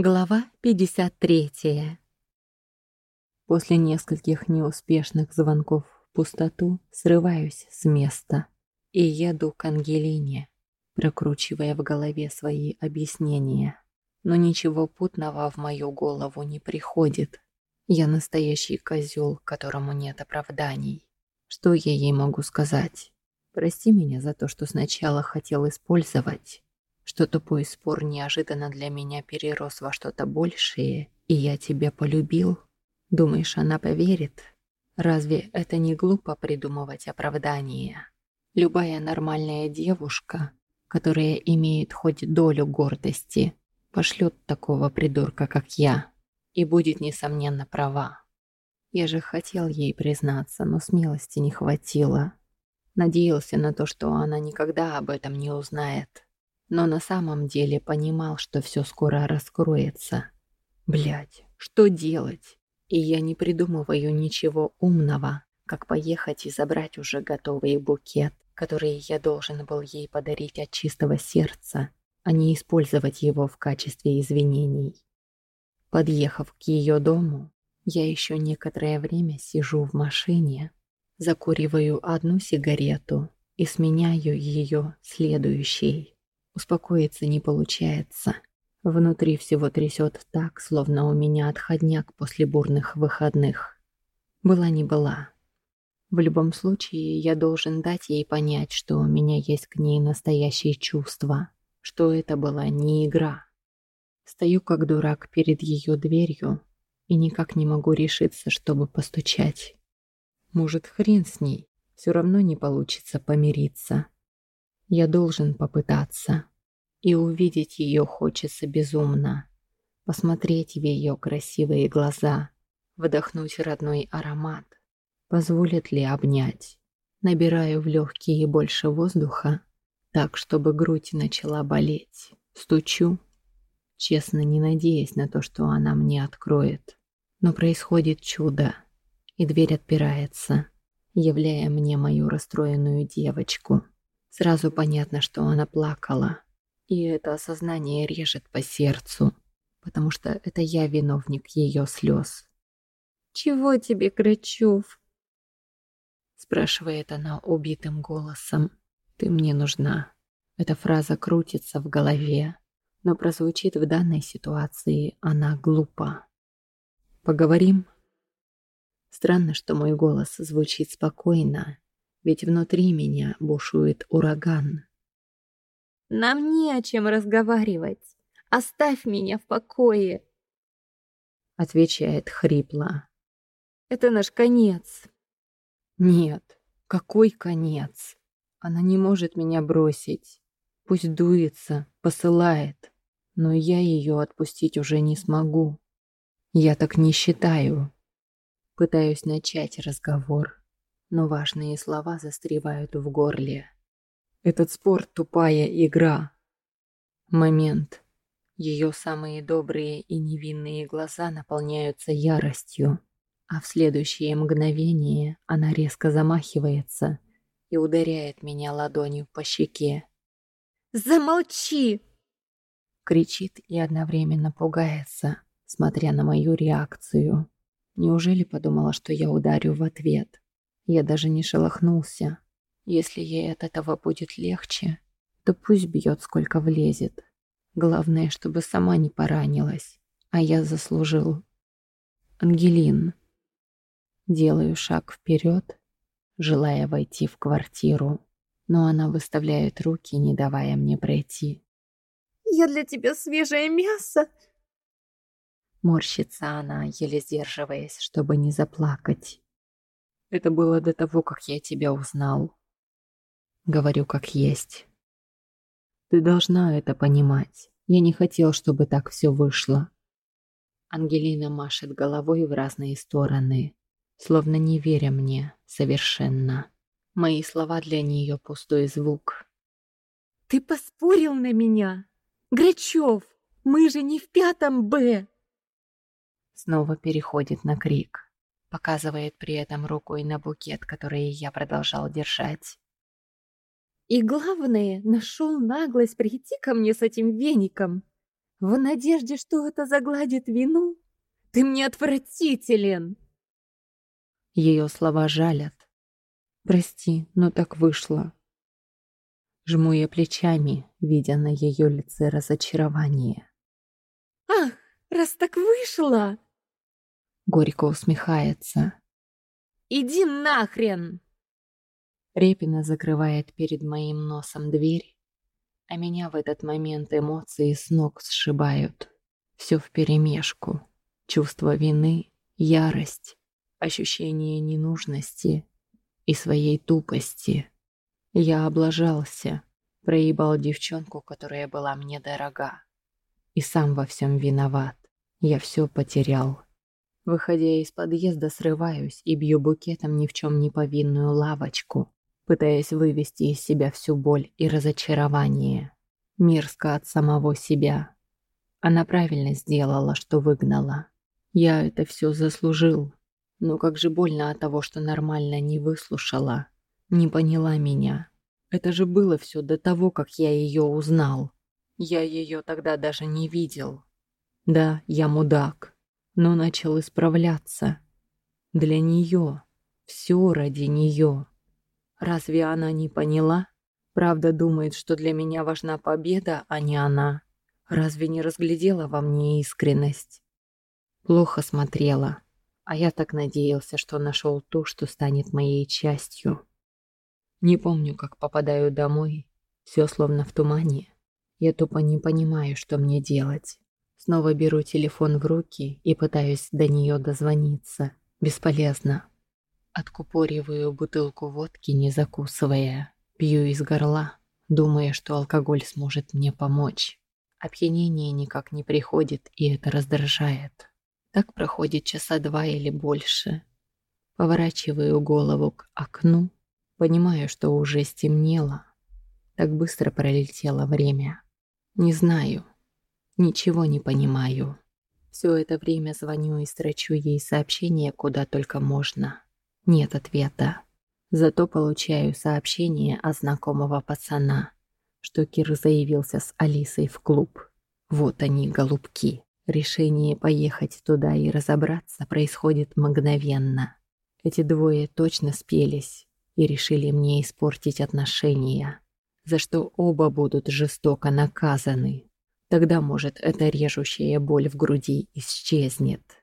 Глава 53. После нескольких неуспешных звонков в пустоту срываюсь с места и еду к Ангелине, прокручивая в голове свои объяснения. Но ничего путного в мою голову не приходит. Я настоящий козел, которому нет оправданий. Что я ей могу сказать? Прости меня за то, что сначала хотел использовать, что тупой спор неожиданно для меня перерос во что-то большее, и я тебя полюбил? Думаешь, она поверит? Разве это не глупо придумывать оправдание? Любая нормальная девушка, которая имеет хоть долю гордости, пошлет такого придурка, как я, и будет, несомненно, права. Я же хотел ей признаться, но смелости не хватило. Надеялся на то, что она никогда об этом не узнает но на самом деле понимал, что все скоро раскроется. Блять, что делать? И я не придумываю ничего умного, как поехать и забрать уже готовый букет, который я должен был ей подарить от чистого сердца, а не использовать его в качестве извинений. Подъехав к ее дому, я еще некоторое время сижу в машине, закуриваю одну сигарету и сменяю ее следующей. Успокоиться не получается. Внутри всего трясет так, словно у меня отходняк после бурных выходных. Была не была. В любом случае, я должен дать ей понять, что у меня есть к ней настоящие чувства, что это была не игра. Стою как дурак перед ее дверью и никак не могу решиться, чтобы постучать. Может, хрен с ней, все равно не получится помириться. Я должен попытаться. И увидеть ее хочется безумно. Посмотреть в ее красивые глаза, вдохнуть родной аромат. Позволит ли обнять? Набираю в легкие больше воздуха, так, чтобы грудь начала болеть. Стучу, честно не надеясь на то, что она мне откроет. Но происходит чудо, и дверь отпирается, являя мне мою расстроенную девочку. Сразу понятно, что она плакала. И это осознание режет по сердцу, потому что это я виновник ее слез. «Чего тебе, Грачев?» Спрашивает она убитым голосом. «Ты мне нужна». Эта фраза крутится в голове, но прозвучит в данной ситуации она глупа. «Поговорим?» Странно, что мой голос звучит спокойно, ведь внутри меня бушует ураган. «Нам не о чем разговаривать. Оставь меня в покое!» Отвечает хрипло. «Это наш конец!» «Нет, какой конец? Она не может меня бросить. Пусть дуется, посылает, но я ее отпустить уже не смогу. Я так не считаю». Пытаюсь начать разговор но важные слова застревают в горле. Этот спорт — тупая игра. Момент. Ее самые добрые и невинные глаза наполняются яростью, а в следующее мгновение она резко замахивается и ударяет меня ладонью по щеке. «Замолчи!» Кричит и одновременно пугается, смотря на мою реакцию. Неужели подумала, что я ударю в ответ? Я даже не шелохнулся. Если ей от этого будет легче, то пусть бьет, сколько влезет. Главное, чтобы сама не поранилась, а я заслужил. Ангелин. Делаю шаг вперед, желая войти в квартиру, но она выставляет руки, не давая мне пройти. «Я для тебя свежее мясо!» Морщится она, еле сдерживаясь, чтобы не заплакать. Это было до того, как я тебя узнал. Говорю как есть. Ты должна это понимать. Я не хотел, чтобы так все вышло. Ангелина машет головой в разные стороны, словно не веря мне совершенно. Мои слова для нее пустой звук. «Ты поспорил на меня? Грачев, мы же не в пятом Б!» Снова переходит на крик показывает при этом рукой на букет, который я продолжал держать. И главное, нашел наглость прийти ко мне с этим веником. В надежде, что это загладит вину? Ты мне отвратителен!» Ее слова жалят. «Прости, но так вышло». Жму я плечами, видя на ее лице разочарование. «Ах, раз так вышло!» Горько усмехается. «Иди нахрен!» Репина закрывает перед моим носом дверь, а меня в этот момент эмоции с ног сшибают. Все вперемешку. Чувство вины, ярость, ощущение ненужности и своей тупости. Я облажался, проебал девчонку, которая была мне дорога. И сам во всем виноват. Я все потерял. Выходя из подъезда, срываюсь и бью букетом ни в чем не повинную лавочку, пытаясь вывести из себя всю боль и разочарование. Мерзко от самого себя. Она правильно сделала, что выгнала. Я это все заслужил. Но как же больно от того, что нормально не выслушала, не поняла меня. Это же было все до того, как я ее узнал. Я ее тогда даже не видел. Да, я мудак, но начал исправляться. Для нее. Все ради нее. Разве она не поняла? Правда думает, что для меня важна победа, а не она. Разве не разглядела во мне искренность? Плохо смотрела, а я так надеялся, что нашел то, что станет моей частью. Не помню, как попадаю домой, все словно в тумане. Я тупо не понимаю, что мне делать. Снова беру телефон в руки и пытаюсь до нее дозвониться. Бесполезно. Откупориваю бутылку водки, не закусывая. Пью из горла, думая, что алкоголь сможет мне помочь. Опьянение никак не приходит, и это раздражает. Так проходит часа два или больше. Поворачиваю голову к окну, понимаю, что уже стемнело. Так быстро пролетело время. Не знаю, ничего не понимаю. Все это время звоню и строчу ей сообщение куда только можно. Нет ответа. Зато получаю сообщение от знакомого пацана, что Кир заявился с Алисой в клуб. Вот они, голубки. Решение поехать туда и разобраться происходит мгновенно. Эти двое точно спелись и решили мне испортить отношения, за что оба будут жестоко наказаны. Тогда, может, эта режущая боль в груди исчезнет.